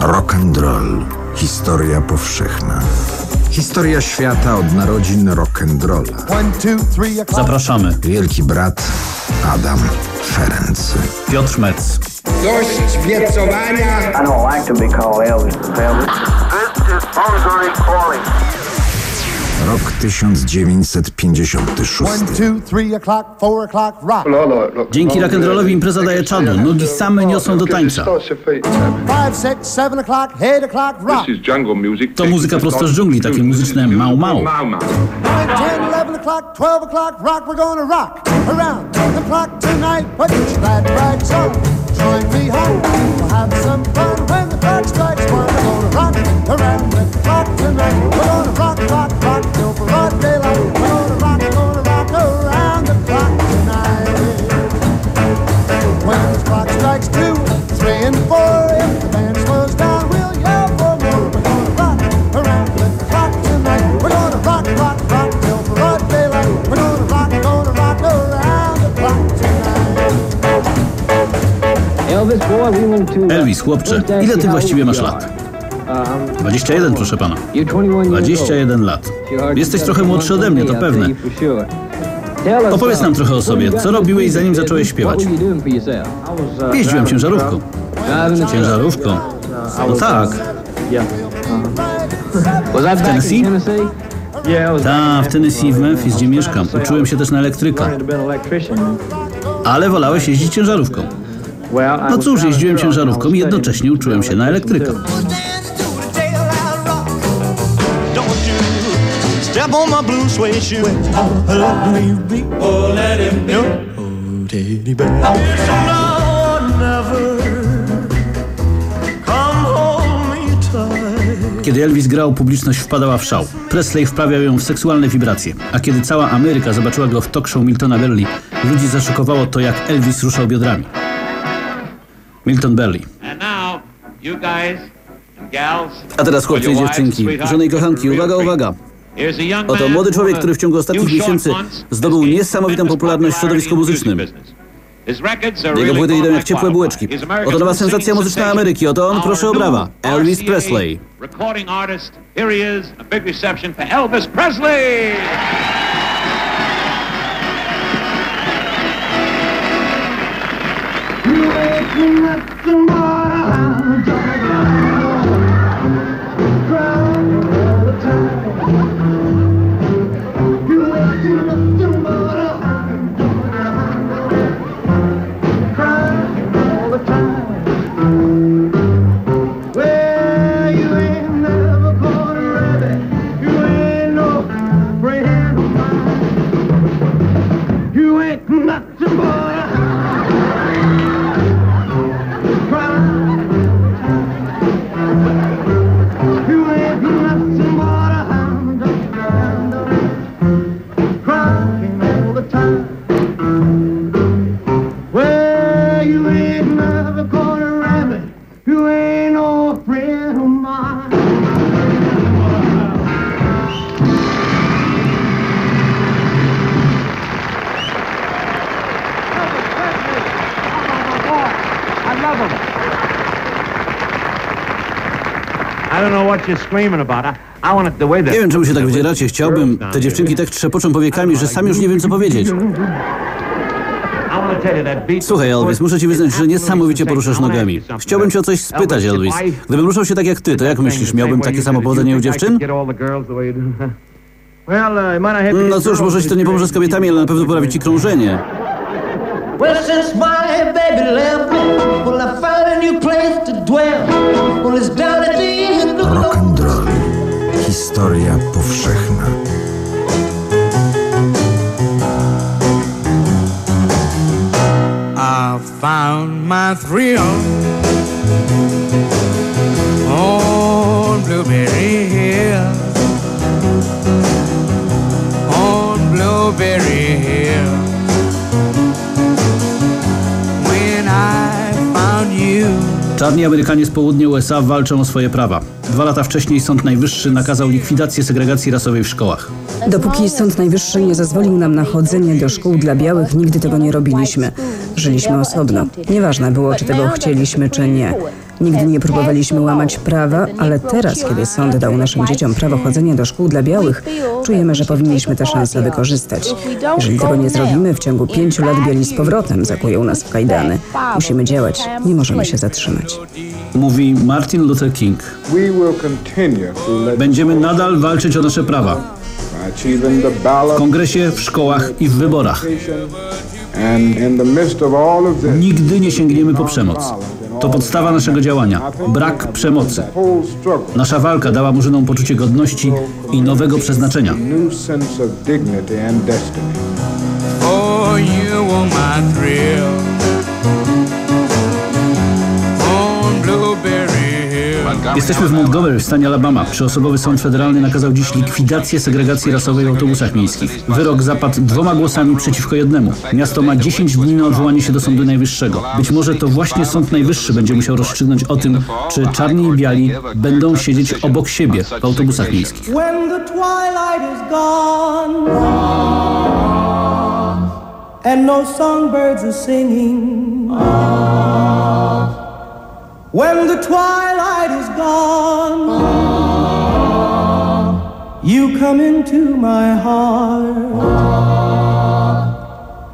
Rock and roll. Historia powszechna. Historia świata od narodzin rock and rolla. Zapraszamy. Wielki brat Adam Ferenc. Piotr Metz. Dość wiecowania. I don't like to be called Elvis. Elvis. This is Bongering calling. Rok 1956. One, two, three o'clock, four o'clock, rock. Dzięki rock'n'rollowi impreza daje czadu. Nogi same niosą do tańca. Five, six, seven o'clock, eight o'clock, rock. To muzyka prosto z dżungli, takie muzyczne twelve o'clock, rock. Rock around the clock tonight. Put your glad rags on. Join me home. We'll have some fun when the clock strikes one. We're gonna rock around the clock tonight. We're gonna rock, rock, rock till broad daylight. We're gonna rock, gonna rock around the clock tonight. When the clock strikes two, three, and four, if the band slows down, we'll yell for more. We're gonna rock around the clock tonight. We're gonna rock, rock, rock till broad daylight. We're gonna rock, gonna rock around the clock tonight. Elvis, chłopcze, ile ty właściwie masz lat? 21, proszę pana. 21 lat. Jesteś trochę młodszy ode mnie, to pewne. Opowiedz nam trochę o sobie. Co robiłeś zanim zacząłeś śpiewać? Jeździłem ciężarówką. Ciężarówką? No tak. W Tennessee? Tak, w Tennessee, w Memphis, gdzie mieszkam. Uczyłem się też na elektryka. Ale wolałeś jeździć ciężarówką. No cóż, jeździłem ciężarówką i jednocześnie uczyłem się na elektryka. Step on my blue suede shoe. Oh, leave me. Oh, let him be. Oh, teddy bear. No, never come hold me tight. Kiedy Elvis grał, publiczność wpadała w szał. Presley wprawiał ją w seksualne wibracje. A kiedy cała Ameryka zobaczyła go w talk show Miltona Berle, ludzi zaszokowało to, jak Elvis ruszał biodrami. Milton Berle. And now, you guys and gals, A teraz chłopcy i dziewczynki, żony i kochanki, uwaga, uwaga. Here's a young Oto man młody człowiek, który w ciągu ostatnich miesięcy zdobył niesamowitą popularność w środowisku muzycznym. business. His records are Jego płyty idą jak ciepłe bułeczki. Oto nowa sensacja muzyczna. Ameryki. Oto on, proszę o brawa. Elvis Presley. Recording artist. Here he is. A Nie wiem, czemu się tak wydzieracie. Chciałbym. Te dziewczynki tak trzepoczą powiekami, że sam już nie wiem, co powiedzieć. Słuchaj, Elvis, muszę ci wyznać, że niesamowicie poruszasz nogami. Chciałbym cię o coś spytać, Elvis. Gdybym ruszał się tak jak ty, to jak myślisz, miałbym takie samo powodzenie u dziewczyn? No cóż, może ci to nie pomoże z kobietami, ale na pewno poprawi ci krążenie. Well, since my baby left me, well, I found a new place to dwell. Well, it's down at the end Historia powszechna. I found my thrill on Blueberry Hill. On Blueberry Hill. Czarni Amerykanie z południa USA walczą o swoje prawa. Dwa lata wcześniej Sąd Najwyższy nakazał likwidację segregacji rasowej w szkołach. Dopóki Sąd Najwyższy nie zezwolił nam na chodzenie do szkół dla białych, nigdy tego nie robiliśmy. Żyliśmy osobno. Nieważne było, czy tego chcieliśmy, czy nie. Nigdy nie próbowaliśmy łamać prawa, ale teraz, kiedy sąd dał naszym dzieciom prawo chodzenia do szkół dla białych, czujemy, że powinniśmy tę szansę wykorzystać. Jeżeli tego nie zrobimy, w ciągu pięciu lat bieli z powrotem zakują nas w kajdany. Musimy działać, nie możemy się zatrzymać. Mówi Martin Luther King. Będziemy nadal walczyć o nasze prawa. W kongresie, w szkołach i w wyborach. Nigdy nie sięgniemy po przemoc. To podstawa naszego działania. Brak przemocy. Nasza walka dała Murzynom poczucie godności i nowego przeznaczenia. Oh, you were my thrill. Jesteśmy w Montgomery w stanie Alabama. Przyosobowy sąd federalny nakazał dziś likwidację segregacji rasowej w autobusach miejskich. Wyrok zapadł dwoma głosami przeciwko jednemu. Miasto ma 10 dni na odwołanie się do Sądu Najwyższego. Być może to właśnie Sąd Najwyższy będzie musiał rozstrzygnąć o tym, czy czarni i biali będą siedzieć obok siebie w autobusach miejskich. And no songbirds are singing. When the twilight is gone, you come into my heart,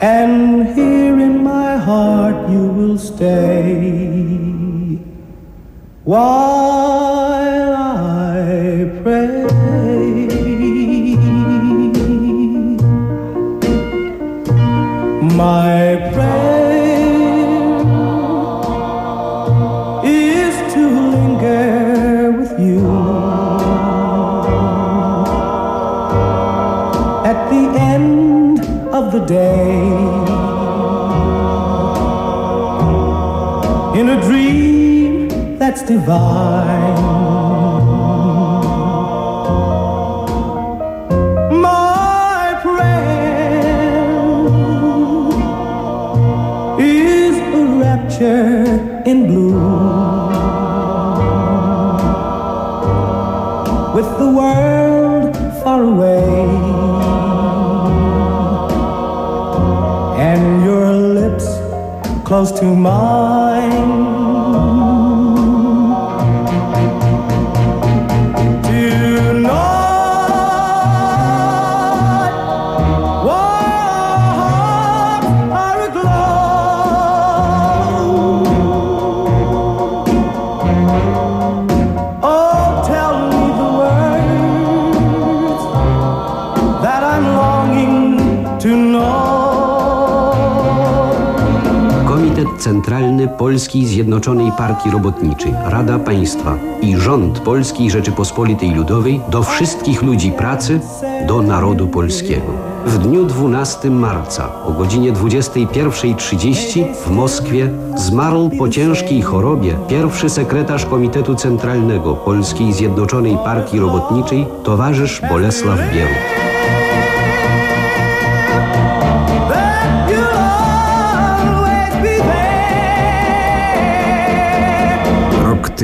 and here in my heart you will stay while I pray. My day in a dream that's divine. Polskiej Zjednoczonej Partii Robotniczej, Rada Państwa i rząd Polskiej Rzeczypospolitej Ludowej do wszystkich ludzi pracy, do narodu polskiego. W dniu 12 marca o godzinie 21.30 w Moskwie zmarł po ciężkiej chorobie pierwszy sekretarz Komitetu Centralnego Polskiej Zjednoczonej Partii Robotniczej towarzysz Bolesław Bierut.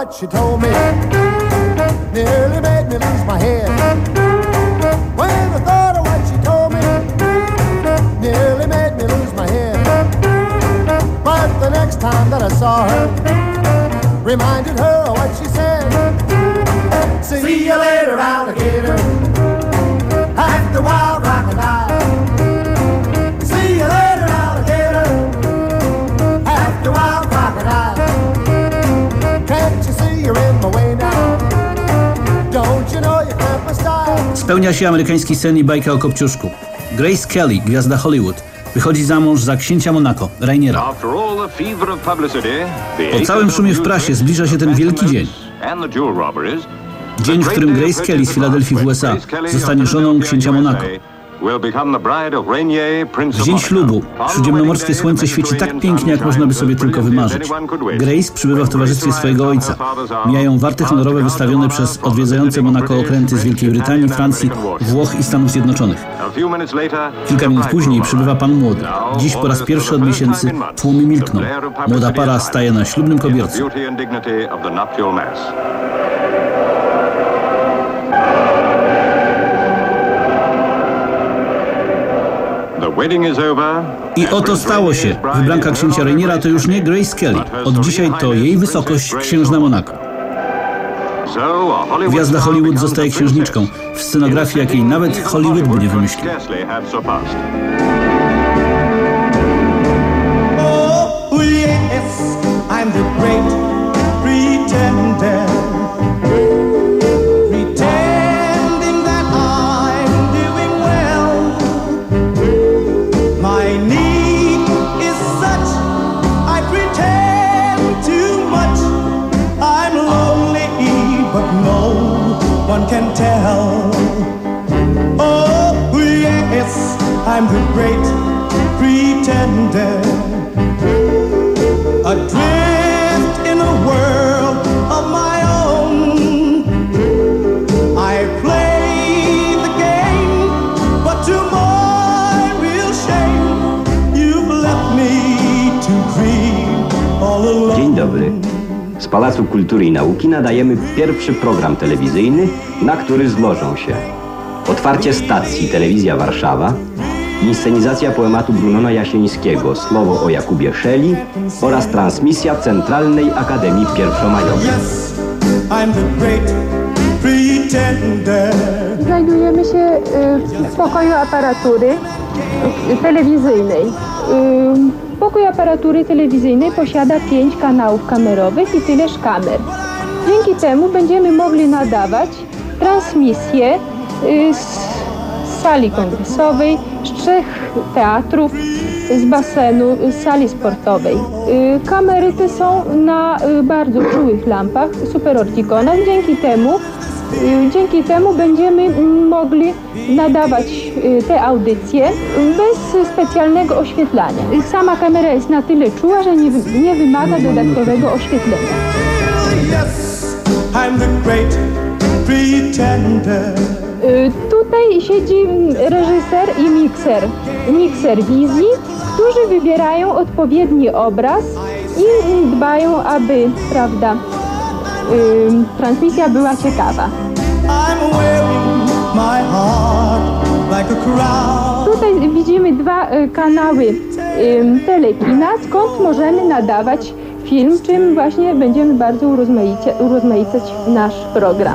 what she told me, nearly made me lose my head. When I thought of what she told me, nearly made me lose my head. But the next time that I saw her, reminded her of what she said. See you later, alligator. After a while, Spełnia się amerykański sen i bajka o Kopciuszku. Grace Kelly, gwiazda Hollywood, wychodzi za mąż za księcia Monako, Rainiera. Po całym szumie w prasie zbliża się ten wielki dzień. Dzień, w którym Grace Kelly z Filadelfii w USA zostanie żoną księcia Monaco. Dzień ślubu śródziemnomorskie słońce świeci tak pięknie, jak można by sobie tylko wymarzyć. Grace przybywa w towarzystwie swojego ojca. Mijają warty honorowe wystawione przez odwiedzające Monako okręty z Wielkiej Brytanii, Francji, Włoch i Stanów Zjednoczonych. Kilka minut później przybywa pan młody. Dziś po raz pierwszy od miesięcy tłumy milkną. Młoda para staje na ślubnym kobiercu. I oto stało się. Wybranka księcia Rainiera to już nie Grace Kelly. Od dzisiaj to jej wysokość księżna Monaco. Gwiazda Hollywood zostaje księżniczką w scenografii, jakiej nawet Hollywood by nie wymyślił. I'm the great pretender. Adrift in a world of my own. I play the game, but to my real shame, you've left me to dream all alone. Dzień dobry. Z Pałacu Kultury i Nauki nadajemy pierwszy program telewizyjny, na który złożą się otwarcie stacji Telewizja Warszawa, inscenizacja poematu Brunona Jasieńskiego Słowo o Jakubie Szeli oraz transmisja Centralnej Akademii Pierwszomajowej. Yes, I'm the great pretender. Znajdujemy się y, w pokoju aparatury y, telewizyjnej. Y, Pokój aparatury telewizyjnej posiada pięć kanałów kamerowych i tyleż kamer. Dzięki temu będziemy mogli nadawać transmisje y, z sali kongresowej, z trzech teatrów, z basenu, z sali sportowej. Y, Kamery te są na y, bardzo czułych lampach, super ortikonach. Dzięki temu Y, Dzięki temu będziemy mogli nadawać y, te audycje bez specjalnego oświetlania. Y, Sama kamera jest na tyle czuła, że nie, nie wymaga dodatkowego oświetlenia. I'm the great pretender. Y, Tutaj siedzi reżyser i mikser, mikser wizji, którzy wybierają odpowiedni obraz i dbają, aby, prawda, ym, transmisja była ciekawa. Tutaj widzimy dwa y, kanały telekina, skąd możemy nadawać film, czym właśnie będziemy bardzo urozmaicać nasz program.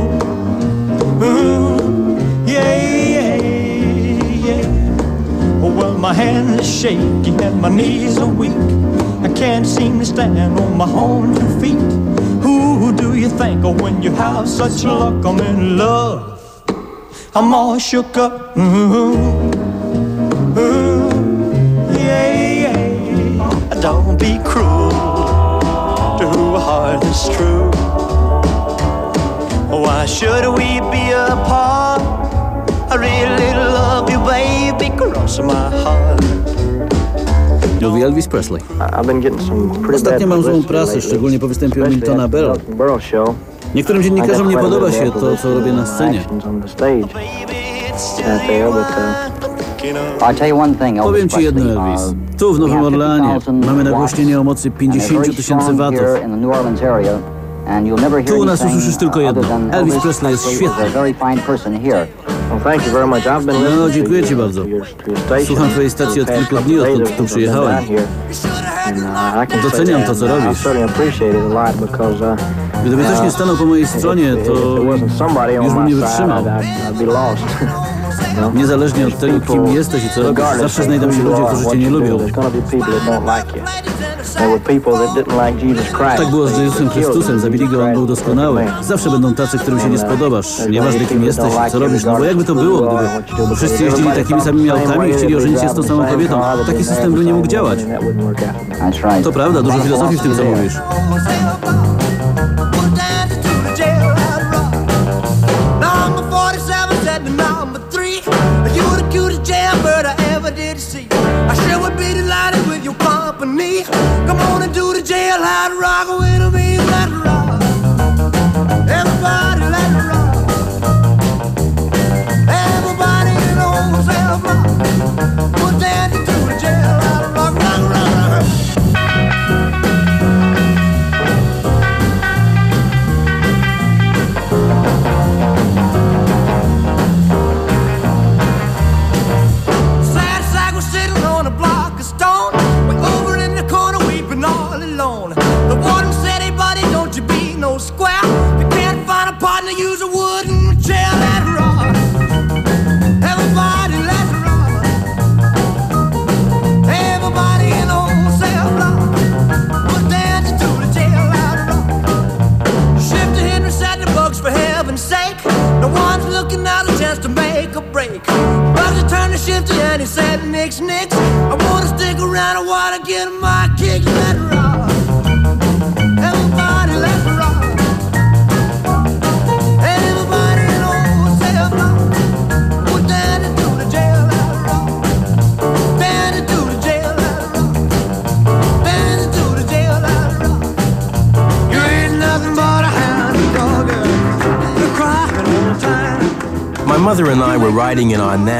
shaky and my knees are weak. I can't seem to stand on my own two feet. Who do you think of when you have such luck? I'm in love. I'm all shook up. Ooh, ooh, yeah, yeah. Don't be cruel to a heart that's true. Why should we be apart? I really love you, baby, cross my heart. Mówi Elvis Presley. I've been getting some pretty Ostatnio mam złą prasę, szczególnie po występie Miltona Berle. Niektórym dziennikarzom nie podoba się to, co robię na scenie. uh, Powiem ci jedno. Elvis. Uh, Tu w Nowym Orleanie 50,000 mamy nagłośnienie o mocy watts and they're 50 very tysięcy watów. Tu u nas usłyszysz tylko jedno. Elvis Presley jest świetny. No, dziękuję ci bardzo. Słucham twojej stacji od kilku dni, odkąd tu przyjechałem. uh, Doceniam to, co uh, robisz. uh, Gdyby ktoś nie stanął po mojej stronie, to już bym nie wytrzymał. Niezależnie od tego, kim jesteś i co robisz, zawsze znajdą się ludzie, którzy cię nie lubią. Tak było z Jezusem Chrystusem, zabili go, on był doskonały. Zawsze będą tacy, którym się nie spodobasz. Nieważne kim jesteś i co robisz, no bo jakby to było, gdyby wszyscy jeździli takimi samymi autami i chcieli ożenić się z tą samą kobietą. Taki system by nie mógł działać. To prawda, dużo filozofii w tym, co mówisz. Come on and do the jailhouse rock with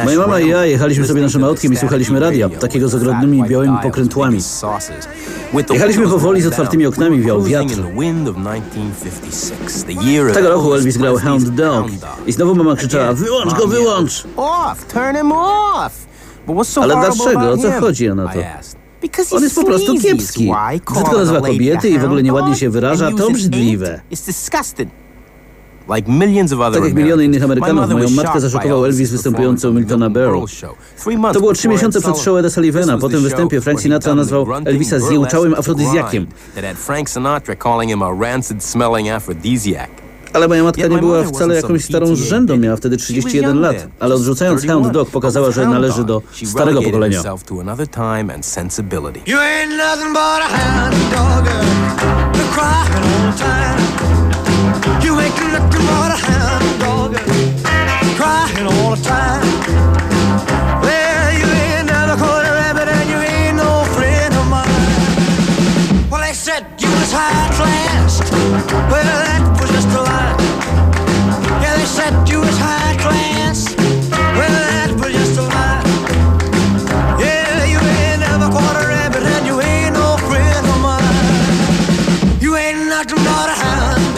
Moja mama i ja jechaliśmy sobie naszym autkiem i słuchaliśmy radia, takiego z ogromnymi białymi pokrętłami. Jechaliśmy powoli z otwartymi oknami, wiał wiatr. Tego roku Elvis grał Hound Dog i znowu mama krzyczała wyłącz go, wyłącz! Ale dlaczego? O co chodzi o na to? On jest po prostu kiepski. Brzydko nazywa kobiety i w ogóle nieładnie się wyraża, and to obrzydliwe. Tak jak miliony innych Americans, Amerykanów, my mother moją was matkę shocked by zaszokował Elvis występujący u on Miltona Berle. Girl Show. Three months To było trzy before miesiące Ed przed show Eda Sullivan. Sullivana. Potem the występie show Frank Sinatra nazwał Elvisa zjełczałym afrodyzjakiem. Ale moja matka nie była wcale jakąś starą rzędą, miała wtedy 31 lat. Ale odrzucając Hound Dog pokazała, że należy do starego pokolenia. You ain't nothing but a hound dog. Crying all the time. But a hound dog. Crying all the time. Well, you ain't rabbit and you ain't no friend of mine. Well, they said you was high class. Well, that was just a lie. Yeah, they said you was high class. Well, that was just a lie. Yeah, you ain't never caught a rabbit and you ain't no friend of mine. You ain't nothing but a hound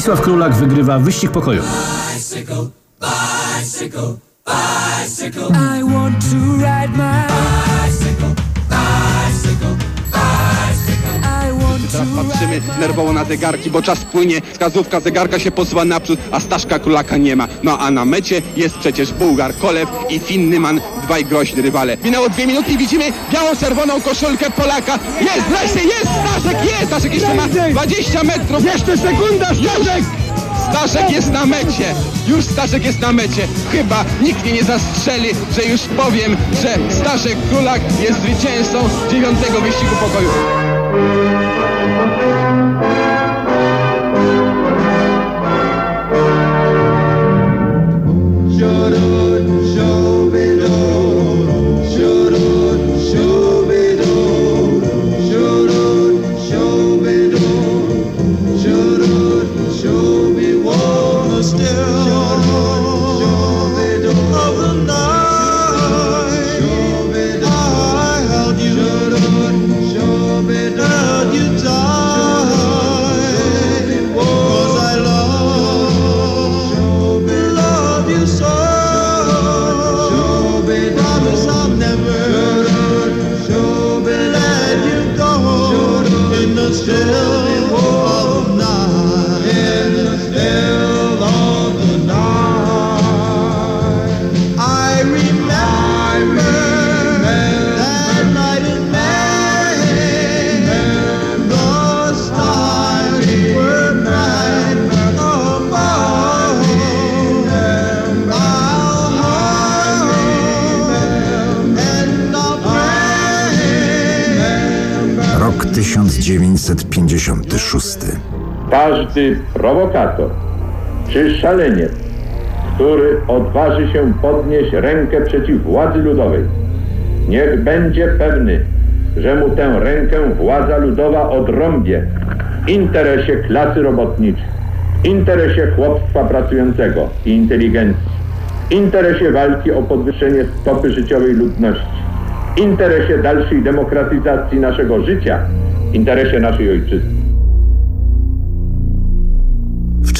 Stanisław Królak wygrywa wyścig pokoju. bicycle, bicycle, bicycle. Patrzymy nerwowo na zegarki, bo czas płynie, wskazówka zegarka się posuwa naprzód, a Staszka Królaka nie ma. No a na mecie jest przecież Bułgar Kolew i Finnyman, dwaj groźni rywale. Minęło dwie minuty i widzimy biało-czerwoną koszulkę Polaka. Jest, wreszcie jest Staszek, jest! Staszek jeszcze ma 20 metrów. Jeszcze sekunda, Staszek! Staszek jest na mecie! Już Staszek jest na mecie! Chyba nikt mnie nie zastrzeli, że już powiem, że Staszek Królak jest zwycięzcą dziewiątego wyścigu pokoju. 1956. Każdy prowokator czy szaleniec, który odważy się podnieść rękę przeciw władzy ludowej, niech będzie pewny, że mu tę rękę władza ludowa odrąbie w interesie klasy robotniczej, w interesie chłopstwa pracującego i inteligencji, w interesie walki o podwyższenie stopy życiowej ludności, w interesie dalszej demokratyzacji naszego życia, w interesie naszej ojczyzny.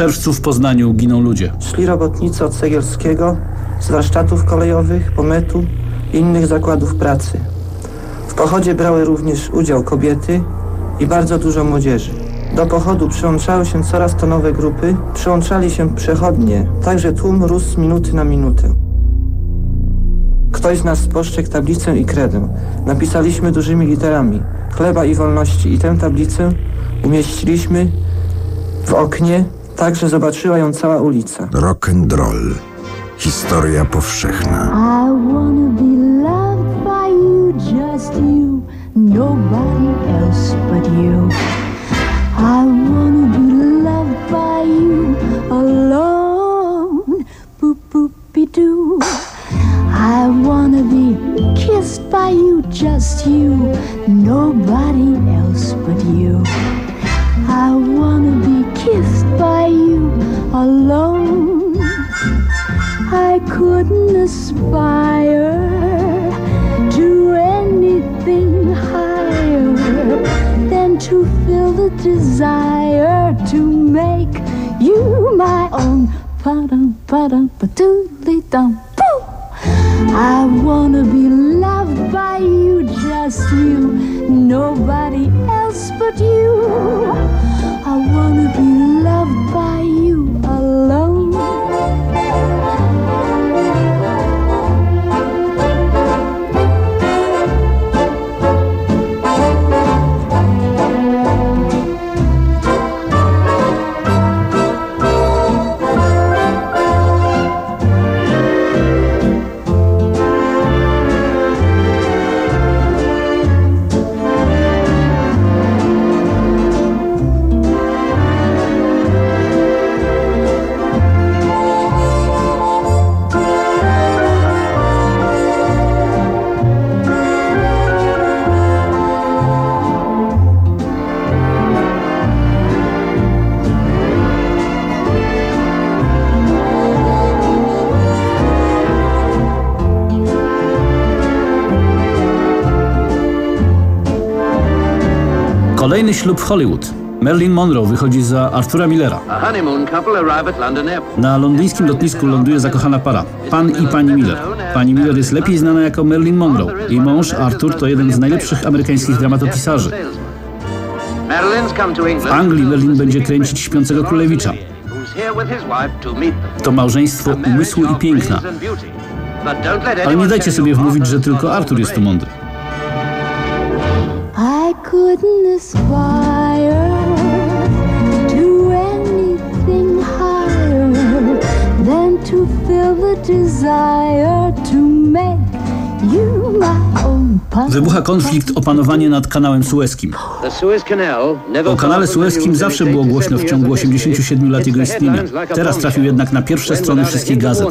Czerwcu w Poznaniu giną ludzie. Szli robotnicy od Cegielskiego, z warsztatów kolejowych, pometu i innych zakładów pracy. W pochodzie brały również udział kobiety i bardzo dużo młodzieży. Do pochodu przyłączały się coraz to nowe grupy, przyłączali się przechodnie, także tłum rósł z minuty na minutę. Ktoś z nas spostrzegł tablicę i kredę. Napisaliśmy dużymi literami chleba i wolności i tę tablicę umieściliśmy w oknie, tak że zobaczyła ją cała ulica. Rock and roll. Historia powszechna. I wanna be loved by you, just you, nobody else but you. I wanna be loved by you alone, boop boop be doo. I wanna be kissed by you, just you, nobody else but you. I wanna be kissed by you alone. I couldn't aspire to anything higher than to feel the desire to make you my own. Ba-dum, ba-dum, ba-doodly dum, boo. I wanna be loved by you, just you, nobody else but you. Kolejny ślub w Hollywood. Marilyn Monroe wychodzi za Artura Millera. Na londyńskim lotnisku ląduje zakochana para. Pan i pani Miller. Pani Miller jest lepiej znana jako Marilyn Monroe. Jej mąż Arthur to jeden z najlepszych amerykańskich dramatopisarzy. W. Anglii Marilyn będzie kręcić Śpiącego Królewicza. To małżeństwo umysłu i piękna. Ale nie dajcie sobie wmówić, że tylko not Arthur jest tu mądry. Aspire to anything higher than to feel the desire to make you my own. Wybucha konflikt o panowanie nad kanałem sueskim. The Suez Canal never O kanale sueskim zawsze było głośno w 87 ciągu years of 87 lat jego istnienia. Teraz trafił jednak na pierwsze strony wszystkich gazet.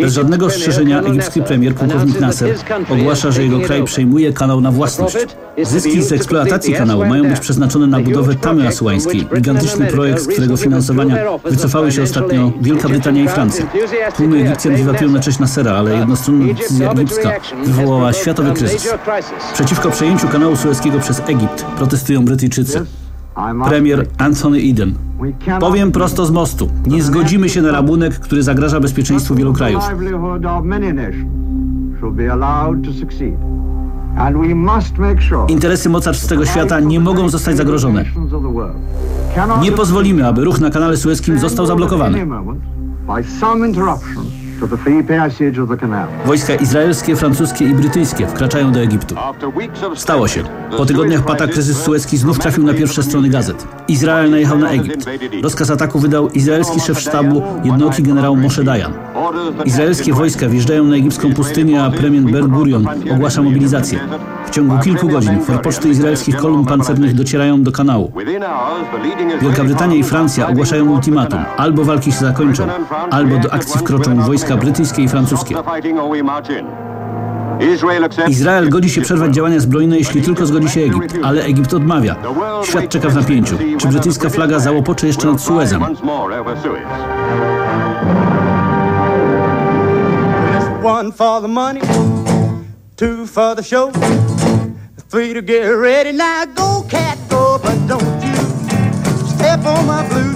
Bez żadnego strzeżenia egipski premier, pułkownik Nasser, ogłasza, że jego kraj przejmuje kanał na własność. Zyski z eksploatacji kanału mają być przeznaczone na budowę tamy asuańskiej, gigantyczny projekt, z którego finansowania wycofały się ostatnio Wielka Brytania i Francja. Tłumy Egipcjan wiwatują na cześć Nassera, ale jednostronna decyzja egipska wywołała światowy kryzys. Przeciwko przejęciu kanału sueskiego przez Egipt protestują Brytyjczycy. Premier Anthony Eden. Powiem prosto z mostu. Nie zgodzimy się na rabunek, który zagraża bezpieczeństwu wielu krajów. Interesy mocarstw tego świata nie mogą zostać zagrożone. Nie pozwolimy, aby ruch na kanale sueskim został zablokowany. Wojska izraelskie, francuskie i brytyjskie wkraczają do Egiptu. Stało się. Po tygodniach pata kryzys suecki znów trafił na pierwsze strony gazet. Izrael najechał na Egipt. Rozkaz ataku wydał izraelski szef sztabu, jednooki generał Moshe Dayan. Izraelskie wojska wjeżdżają na egipską pustynię, a premier Ben Gurion ogłasza mobilizację. W ciągu kilku godzin forpoczty izraelskich kolumn pancernych docierają do kanału. Wielka Brytania i Francja ogłaszają ultimatum. Albo walki się zakończą, albo do akcji wkroczą wojska brytyjskie i francuskie. Izrael godzi się przerwać działania zbrojne, jeśli tylko zgodzi się Egipt, ale Egipt odmawia. Świat czeka w napięciu. Czy brytyjska flaga załopocze jeszcze nad Suezem? One for the money, two for the show, three to get ready. Now go, cat, go, but don't you step on my blue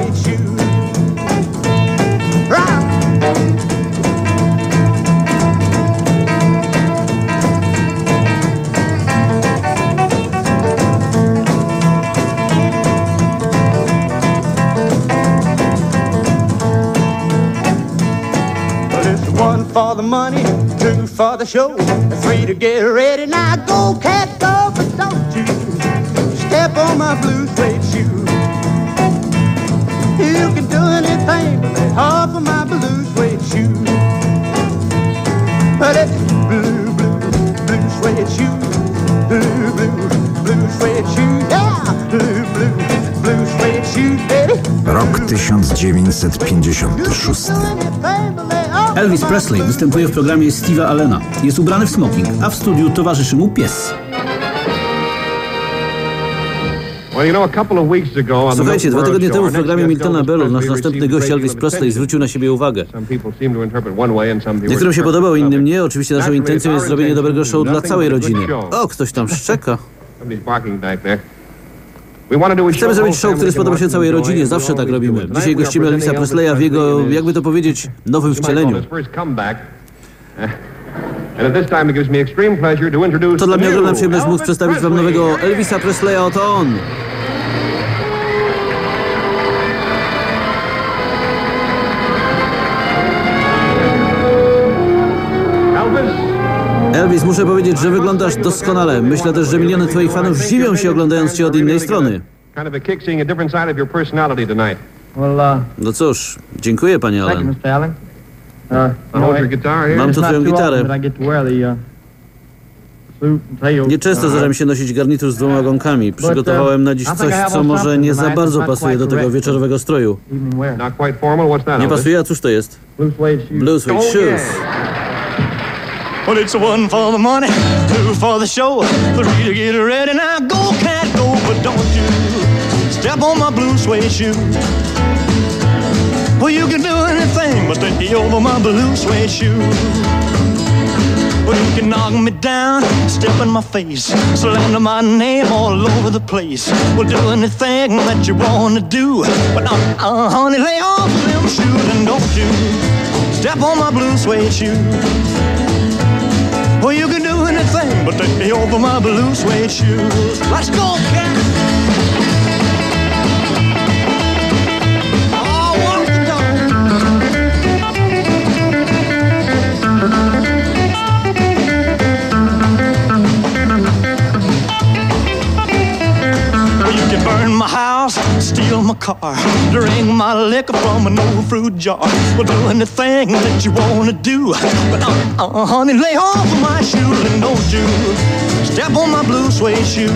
for the money, two for the show, three to get ready. Now go, cat, go, but don't you step on my blue suede shoe. You can do anything but lay off of my blue suede shoe. But it's blue, blue, blue suede shoe. Blue, blue, blue suede shoe. Yeah, blue, blue, blue suede shoe, baby. Rok 1956. Elvis Presley występuje w programie Steve'a Allena. Jest ubrany w smoking, a w studiu towarzyszy mu pies. Słuchajcie, dwa tygodnie temu w programie Miltona Bellu nasz następny gość Elvis Presley zwrócił na siebie uwagę. Niektórym się podobał, innym nie. Oczywiście naszą intencją jest zrobienie dobrego show dla całej rodziny. O, ktoś tam szczeka. Chcemy zrobić show, który spodoba się całej rodzinie. Zawsze tak robimy. Dzisiaj gościmy Elvisa Presleya w jego, jakby to powiedzieć, nowym wcieleniu. To dla mnie ogromna przyjemność móc przedstawić wam nowego Elvisa Presleya, oto on. Elvis, muszę powiedzieć, że wyglądasz doskonale. Myślę też, że miliony twoich fanów zdziwią się oglądając cię od innej strony. Uh, no cóż, dziękuję panie Allen. Uh, here? Mam tu twoją gitarę. uh, Nie często zdarza mi się nosić garnitur z dwoma ogonkami. Przygotowałem na dziś coś, co może nie za bardzo pasuje do tego wieczorowego stroju. Nie pasuje, a cóż to jest? Blue Suede Oh, Shoes. Well, it's one for the money, two for the show, three to get ready. Now go, cat, go, but don't you step on my blue suede shoe. Well, you can do anything but stay over my blue suede shoe. Well, you can knock me down, step in my face, slander my name all over the place. Well, do anything that you wanna do, but uh, uh, honey, lay off them shoes and don't you step on my blue suede shoe. Anything but take me over my blue suede shoes. Let's go, cat. Car, drink my liquor from an old fruit jar. Well, do anything that you wanna do. But uh, uh, honey, lay off of my shoes and don't you step on my blue suede shoe.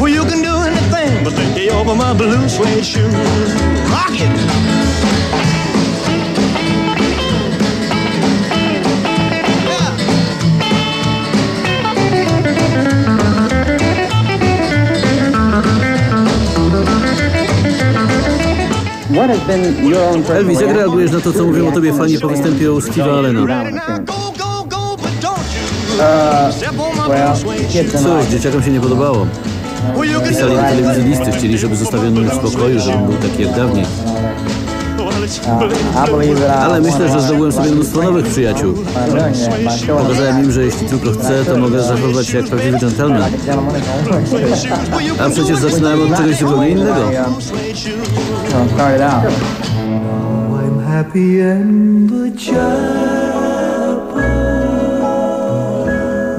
Well, you can do anything but off of my blue suede shoe. Rock it. Elvis, jak reagujesz na to, co mówią o tobie fani po występie u Steve'a Allena? Cóż, dzieciakom się nie podobało. Pisali do telewizji listy, chcieli, żeby zostawiono mnie w spokoju, żebym był taki jak dawniej. Ale myślę, że zdobyłem sobie mnóstwo nowych przyjaciół. Pokazałem im, że jeśli tylko chcę, to mogę zachowywać się jak prawdziwy gentleman. A przecież zaczynałem od czegoś zupełnie innego. I'm happy in the chapel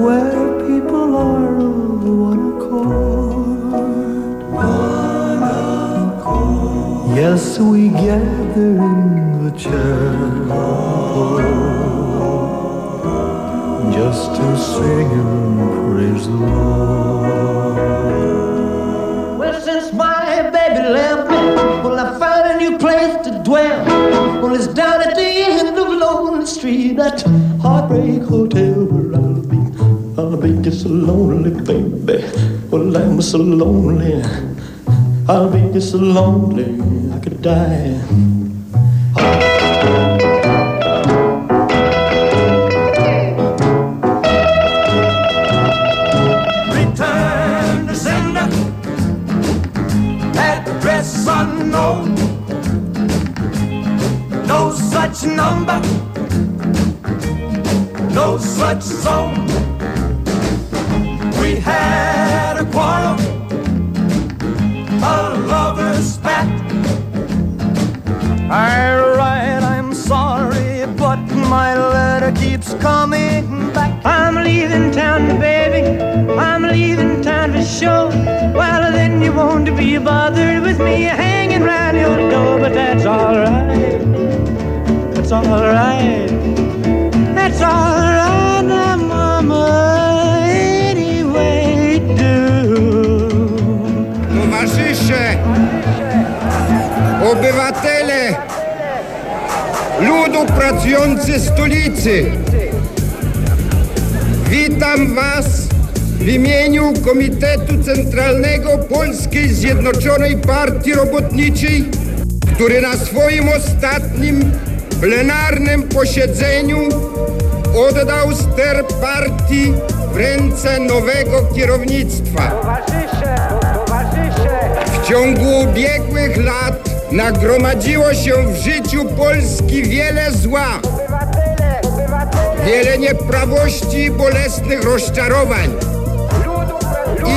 where people are of one accord. One accord. Yes, we gather in the chapel just to sing and praise the Lord. It's down at the end of Lonely Street, that heartbreak hotel where I'll be. I'll be just so lonely, baby. Well, I'm so lonely. I'll be just so lonely, I could die. Pracujący stolicy, witam Was w imieniu Komitetu Centralnego Polskiej Zjednoczonej Partii Robotniczej, który na swoim ostatnim plenarnym posiedzeniu oddał ster partii w ręce nowego kierownictwa. W ciągu ubiegłych lat nagromadziło się w życiu Polski wiele zła, wiele nieprawości i bolesnych rozczarowań.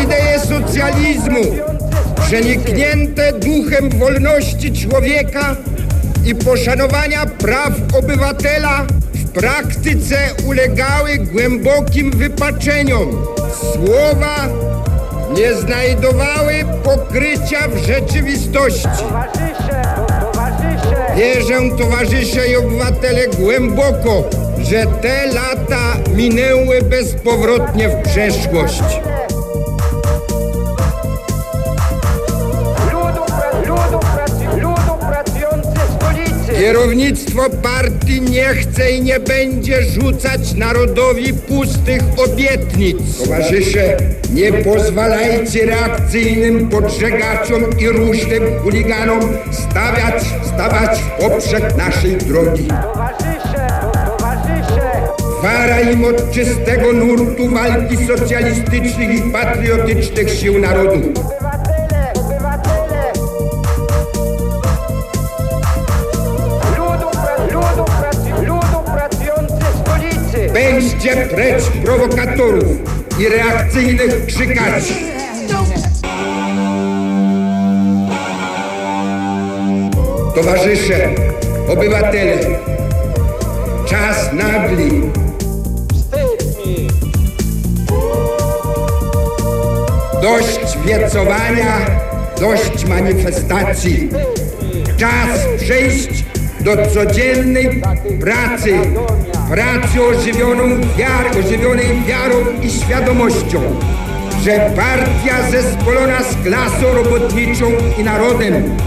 Idee socjalizmu, przeniknięte duchem wolności człowieka i poszanowania praw obywatela w praktyce ulegały głębokim wypaczeniom. Słowa nie znajdowały pokrycia w rzeczywistości. Wierzę, towarzysze i obywatele, głęboko, że te lata minęły bezpowrotnie w przeszłość. Kierownictwo partii nie chce i nie będzie rzucać narodowi pustych obietnic. Towarzysze, nie pozwalajcie reakcyjnym podżegaczom i różnym chuliganom stawiać, stawać w poprzek naszej drogi. Wara im od czystego nurtu walki socjalistycznych i patriotycznych sił narodu. Pędźcie precz prowokatorów i reakcyjnych krzykaczy. Towarzysze, obywatele, czas nagli. Dość wiecowania, dość manifestacji. Czas przejść do codziennej pracy, pracy ożywioną wiar, ożywionej wiarą i świadomością, że partia zespolona z klasą robotniczą i narodem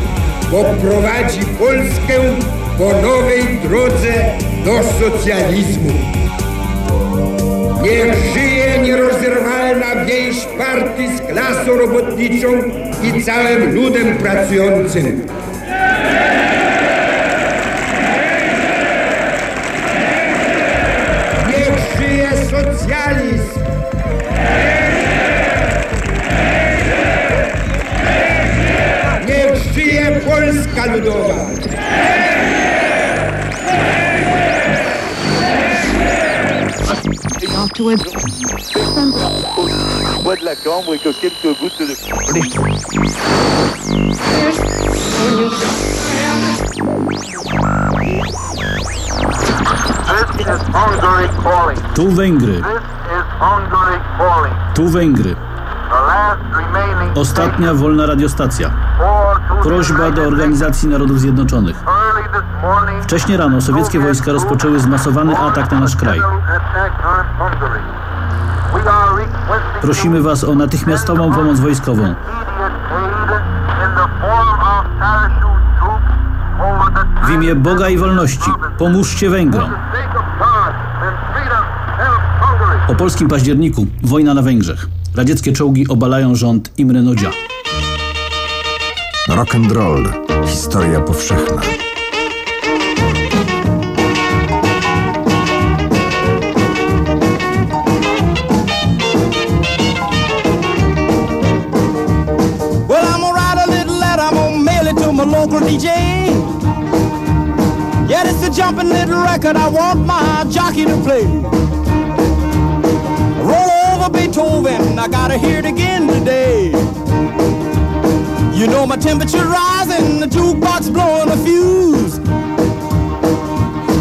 poprowadzi Polskę po nowej drodze do socjalizmu. Niech żyje nierozerwalna więź partii z klasą robotniczą i całym ludem pracującym. Polska Ludowa! Bois de la cambre et que quelques gouttes de... This is Hungary calling. Tu Węgry, This is Hungary calling. tu Węgry. The last remaining Ostatnia wolna radiostacja. Prośba do Organizacji Narodów Zjednoczonych. early this morning. Wcześnie rano sowieckie wojska rozpoczęły zmasowany atak na nasz kraj. Prosimy Was o natychmiastową pomoc wojskową. W imię Boga i wolności pomóżcie Węgrom. Po polskim październiku wojna na Węgrzech. Radzieckie czołgi obalają rząd Imre Nodzia. Rock and roll. Historia powszechna. Well, I'm gonna write a little letter, I'm gonna mail it to my local DJ. Yeah, it's a jumping little record I want my jockey to play. Roll over Beethoven, I gotta hear it again today. You know my temperature rising, the jukebox blowing a fuse.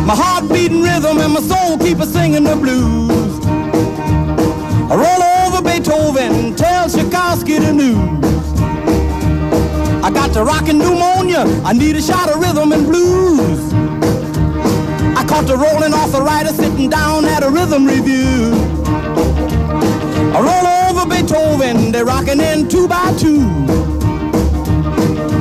My heart beating rhythm and my soul keep a singing the blues. I roll over Beethoven, tell Tchaikovsky the news. I got the rockin' pneumonia, I need a shot of rhythm and blues. I caught the rolling arthritis sitting down at a rhythm review. I roll over Beethoven, they're rocking in two by two.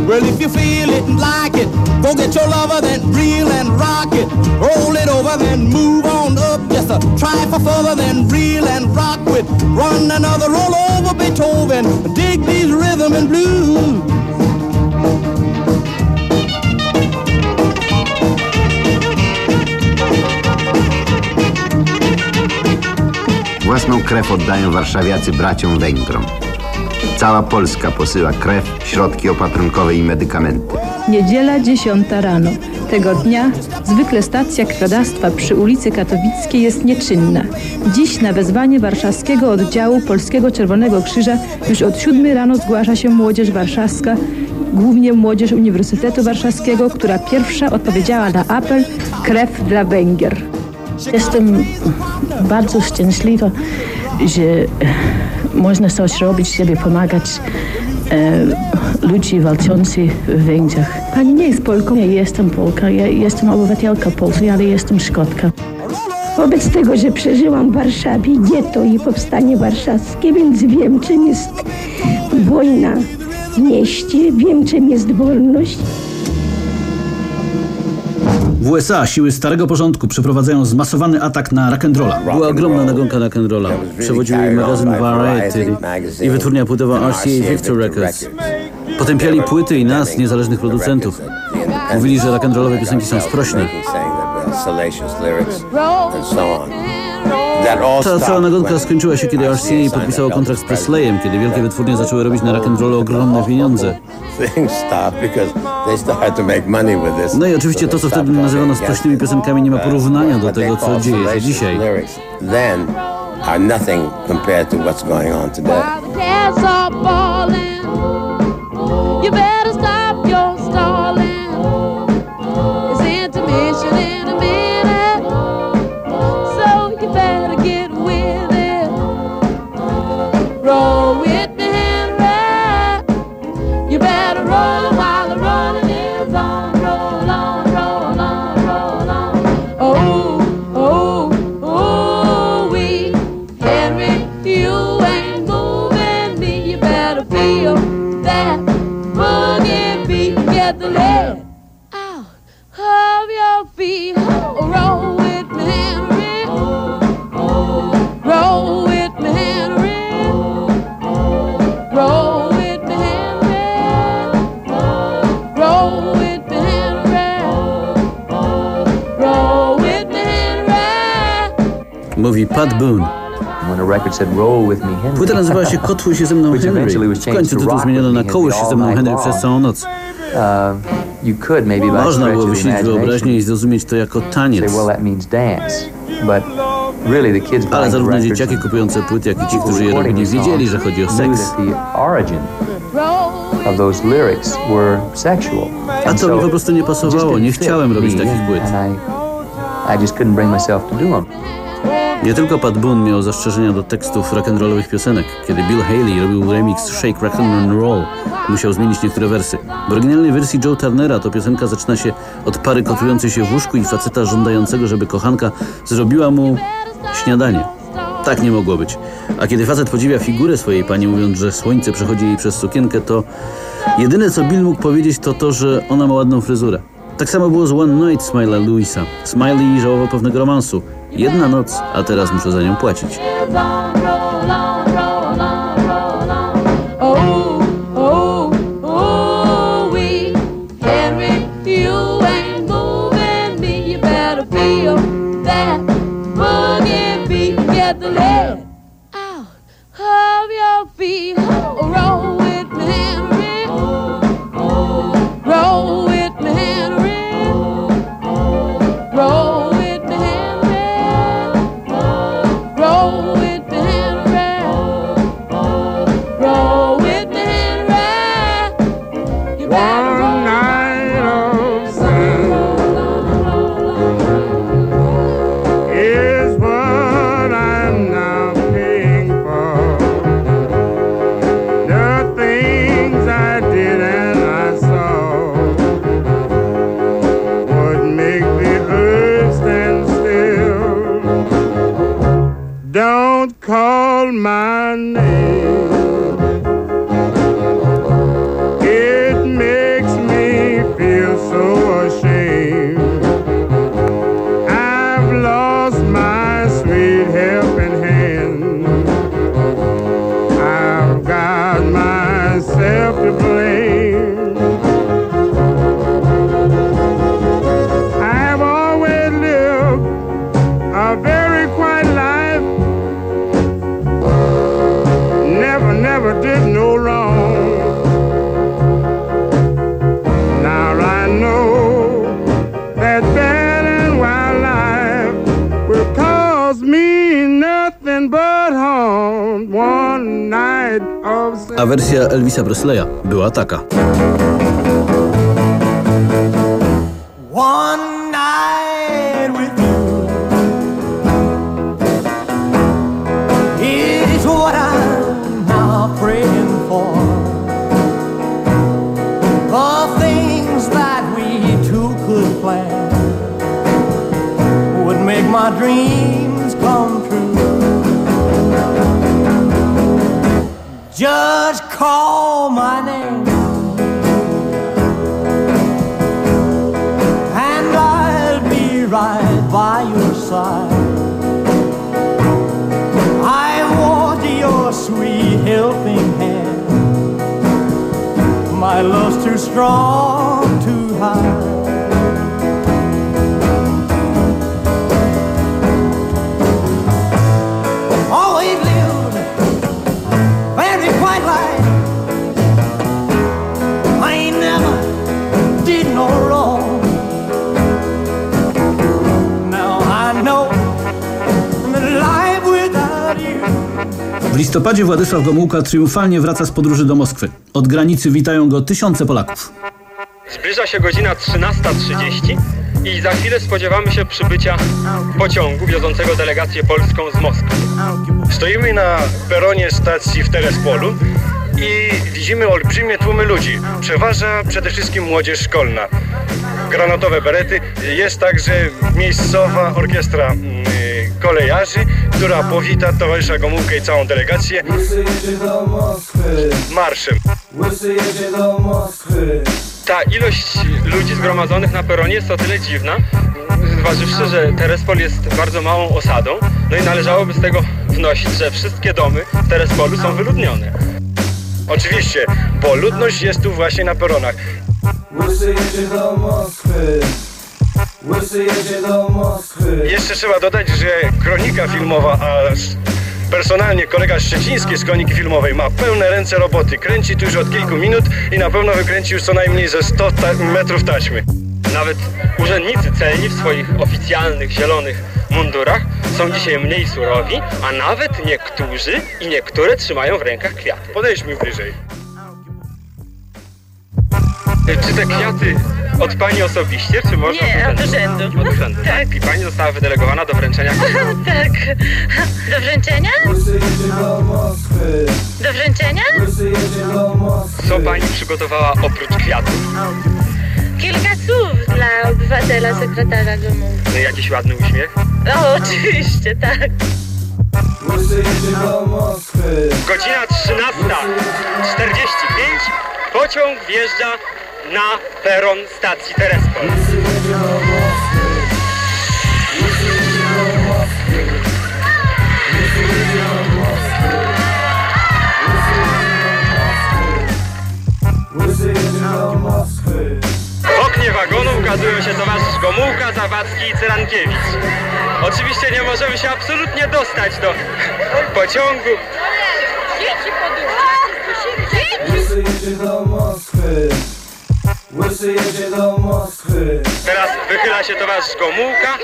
Well, if you feel it and like it, go get your lover, then reel and rock it. Roll it over, then move on up. Just a try for further, then reel and rock with. Run another roll over Beethoven. Dig these rhythm and blues. Własną krew oddają warszawiacy braciom Węgrom. Cała Polska posyła krew, środki opatrunkowe i medykamenty. Niedziela 10 rano. Tego dnia zwykle stacja krwiodawstwa przy ulicy Katowickiej jest nieczynna. Dziś na wezwanie warszawskiego oddziału Polskiego Czerwonego Krzyża już od 7 rano zgłasza się młodzież warszawska, głównie młodzież Uniwersytetu Warszawskiego, która pierwsza odpowiedziała na apel Krew dla Węgier. Jestem bardzo szczęśliwa, że można coś robić, żeby pomagać e, ludzi walczących w Węgrzech. Pani nie jest Polką? Nie jestem Polka, ja jestem obywatelka Polski, ale jestem Szkotka. Wobec tego, że przeżyłam w Warszawie getto i powstanie warszawskie, więc wiem, czym jest wojna w mieście, wiem, czym jest wolność. W USA siły Starego Porządku przeprowadzają zmasowany atak na rock'n'rolla. Była ogromna nagonka na rock'n'rolla. Przewodził jej magazyn Variety i wytwórnia płytowa RCA Victor Records. Potępiali płyty i nas, niezależnych producentów. Mówili, że rock'n'rollowe piosenki są sprośne. Ta cała nagonka skończyła się, kiedy RCA podpisało kontrakt z Presleyem, kiedy wielkie wytwórnie zaczęły robić na rock'n'rollu ogromne pieniądze. No i oczywiście to, co wtedy nazywano sprośnymi piosenkami, nie ma porównania do tego, co dzieje się dzisiaj. are nothing compared to what's going on today. Płyta nazywała się Kotłuj się ze mną Henry. W końcu tytuł zmieniono na Kołysz się ze mną Henry przez całą noc. Uh, Można było wysilić wyobraźnię i zrozumieć to jako taniec. Ale zarówno dzieciaki kupujące płyty, jak i ci, którzy je robili, wiedzieli, że chodzi o seks. A to mi po prostu nie pasowało, nie chciałem robić takich płyt. I just couldn't bring myself to do them. Nie tylko Pat Boone miał zastrzeżenia do tekstów rock'n'rollowych piosenek. Kiedy Bill Haley robił remix Shake, Rock and Roll, musiał zmienić niektóre wersy. W oryginalnej wersji Joe Turnera to piosenka zaczyna się od pary kotującej się w łóżku i faceta żądającego, żeby kochanka zrobiła mu śniadanie. Tak nie mogło być. A kiedy facet podziwia figurę swojej pani, mówiąc, że słońce przechodzi jej przez sukienkę, to jedyne co Bill mógł powiedzieć to to, że ona ma ładną fryzurę. Tak samo było z One Night Smiley Louisa. Smiley żałował pewnego romansu. Jedna noc, a teraz muszę za nią płacić. Did no wrong. Now I know that bad and wild life will cause me nothing but harm. One night of A wersja Elvisa Presleya była taka. My dreams come true. Just call my name. and I'll be right by your side. I want your sweet helping hand. My love's too strong listopadzie Władysław Gomułka triumfalnie wraca z podróży do Moskwy. Od granicy witają go tysiące Polaków. Zbliża się godzina 13.30 i za chwilę spodziewamy się przybycia pociągu wiozącego delegację polską z Moskwy. Stoimy na peronie stacji w Terespolu i widzimy olbrzymie tłumy ludzi. Przeważa przede wszystkim młodzież szkolna. Granatowe berety. Jest także miejscowa orkiestra mm, kolejarzy, która powita towarzysza Gomułkę i całą delegację Łysy jedzie do Moskwy, marszem. Łysy jedzie do Moskwy. Ta ilość ludzi zgromadzonych na peronie jest o tyle dziwna, zważywszy, że Terespol jest bardzo małą osadą, no i należałoby z tego wnosić, że wszystkie domy w Terespolu są wyludnione. Oczywiście, bo ludność jest tu właśnie na peronach. Łysy jedzie do Moskwy, Łysy jedzie do Moskwy. Jeszcze trzeba dodać, że kronika filmowa, a personalnie kolega Szczeciński z kroniki filmowej ma pełne ręce roboty. Kręci tu już od kilku minut i na pewno wykręci już co najmniej ze 100 ta- metrów taśmy. Nawet urzędnicy celni w swoich oficjalnych zielonych mundurach są dzisiaj mniej surowi, a nawet niektórzy i niektóre trzymają w rękach kwiaty. Podejdźmy bliżej. Czy te kwiaty od pani osobiście, czy może Nie, od urzędu. Od urzędu, tak. I pani została wydelegowana do wręczenia tak. Do wręczenia? Do wręczenia? Co pani przygotowała oprócz kwiatów? Kilka słów dla obywatela sekretarza Gomułki. No, jakiś ładny uśmiech? O, oczywiście, tak. Godzina 13.45. Pociąg wjeżdża na peron stacji Terespol. W oknie wagonu ukazują się towarzysz Gomułka, Zawadzki i Cyrankiewicz. Oczywiście nie możemy się absolutnie dostać do pociągu. Łysy jedzie do Moskwy. Łysy jedzie do Moskwy. Teraz wychyla się towarzysz Gomułka.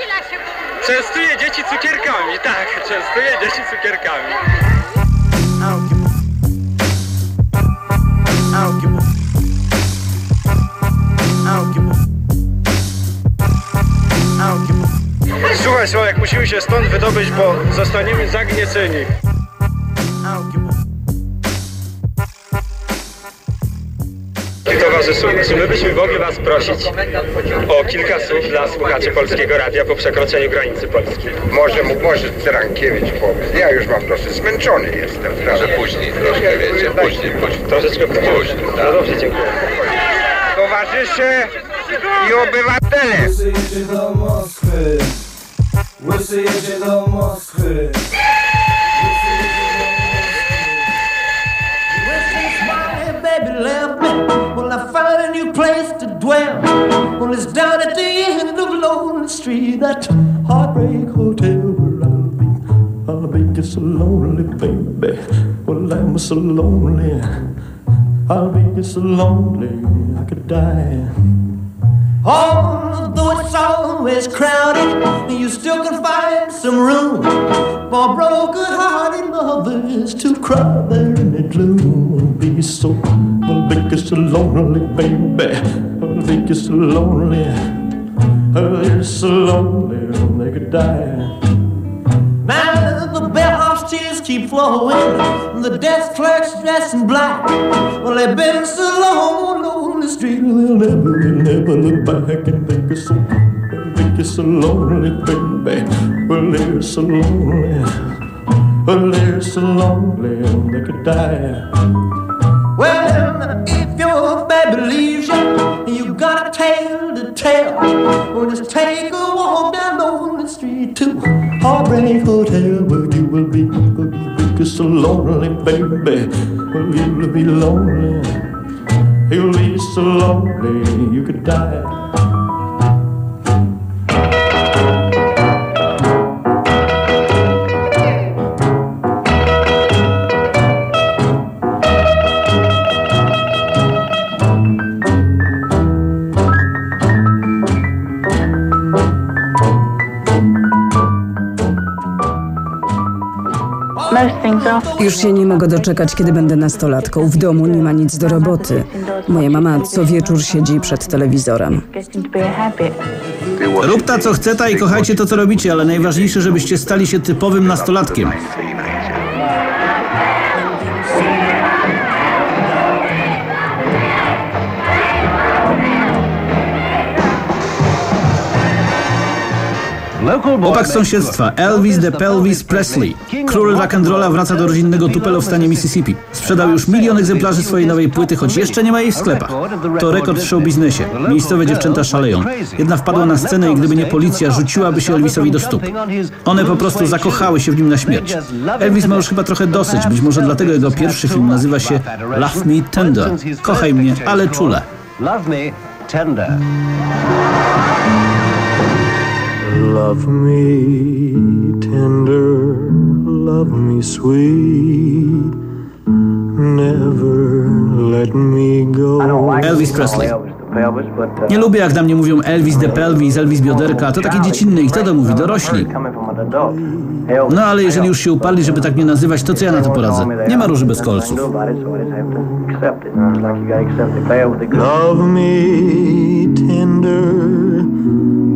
Częstuje dzieci cukierkami, tak, częstuje dzieci cukierkami. Słuchaj Sławek, musimy się stąd wydobyć, bo zostaniemy zagnieceni. Towarzyszu, czy my byśmy mogli Was prosić o kilka słów dla słuchaczy Polskiego Radia po przekroczeniu granicy Polski? Może mu Boże Cyrankiewicz powie. Ja już mam dosyć zmęczony jestem. Może później troszkę, wiecie, później, później. Troszeczkę później. No dobrze, dziękuję. Towarzysze i obywatele. Łysy jedzie do Moskwy. Łysy jedzie do Moskwy. Left me. I found a new place to dwell. Well, it's down at the end of Lonely Street, that heartbreak hotel where I'll be. I'll be just so lonely, baby. Well, I'm so lonely. I'll be just so lonely, I could die. Although it's always crowded, you still can find some room for broken-hearted lovers to cry there in the gloom. Be so, I'll be so lonely, baby. I'll be just so lonely. Be so lonely, they could die. Now the bellhop's tears keep flowing, and the desk clerk's dressed in black. Well, they've been so long on the street, they'll never, they'll never look back and think it's so, think it's so lonely, baby. Well, they're so lonely, well, they're so lonely, they could die. If your baby leaves you, you got a tale to tell. Well, just take a walk down Lonely Street to Heartbreak Hotel, where you will be, where you will be so lonely, baby. Well, you'll be lonely, you'll be so lonely, you could die. Już się nie mogę doczekać, kiedy będę nastolatką. W domu nie ma nic do roboty. Moja mama co wieczór siedzi przed telewizorem. Rób ta co chce ta i kochajcie to co robicie, ale najważniejsze, żebyście stali się typowym nastolatkiem. Chłopak z sąsiedztwa, Elvis de Pelvis Presley. Król rock'n'rolla wraca do rodzinnego Tupelo w stanie Mississippi. Sprzedał już milion egzemplarzy swojej nowej płyty, choć jeszcze nie ma jej w sklepach. To rekord w showbiznesie. Miejscowe dziewczęta szaleją. Jedna wpadła na scenę i gdyby nie policja, rzuciłaby się Elvisowi do stóp. One po prostu zakochały się w nim na śmierć. Elvis ma już chyba trochę dosyć, być może dlatego jego pierwszy film nazywa się Love Me Tender. Kochaj mnie, ale czule. Love me tender. Love me tender, love me sweet, never let me go. Elvis Presley. Nie lubię jak na mnie mówią Elvis de Pelvis, Elvis Bioderka, to takie dziecinne i kto to mówi? Dorośli. No ale jeżeli już się uparli, żeby tak mnie nazywać, to co ja na to poradzę? Nie ma róży bez kolców. Love me tender,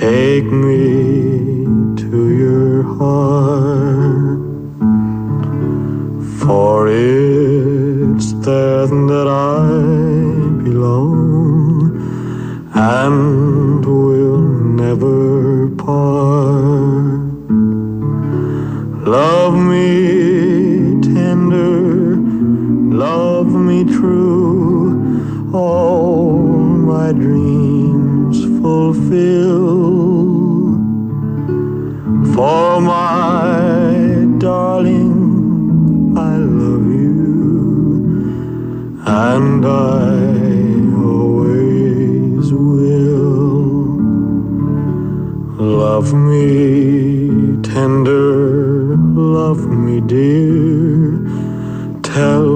take me to your heart. For it's there that I belong and will never part. Love me tender, love me true, all my dreams fulfill. For my darling, I love you, and I always will. Love me tender, love me dear, tell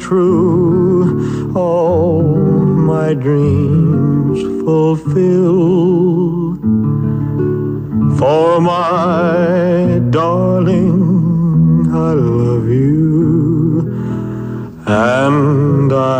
true, all my dreams fulfill. For my darling, I love you, and I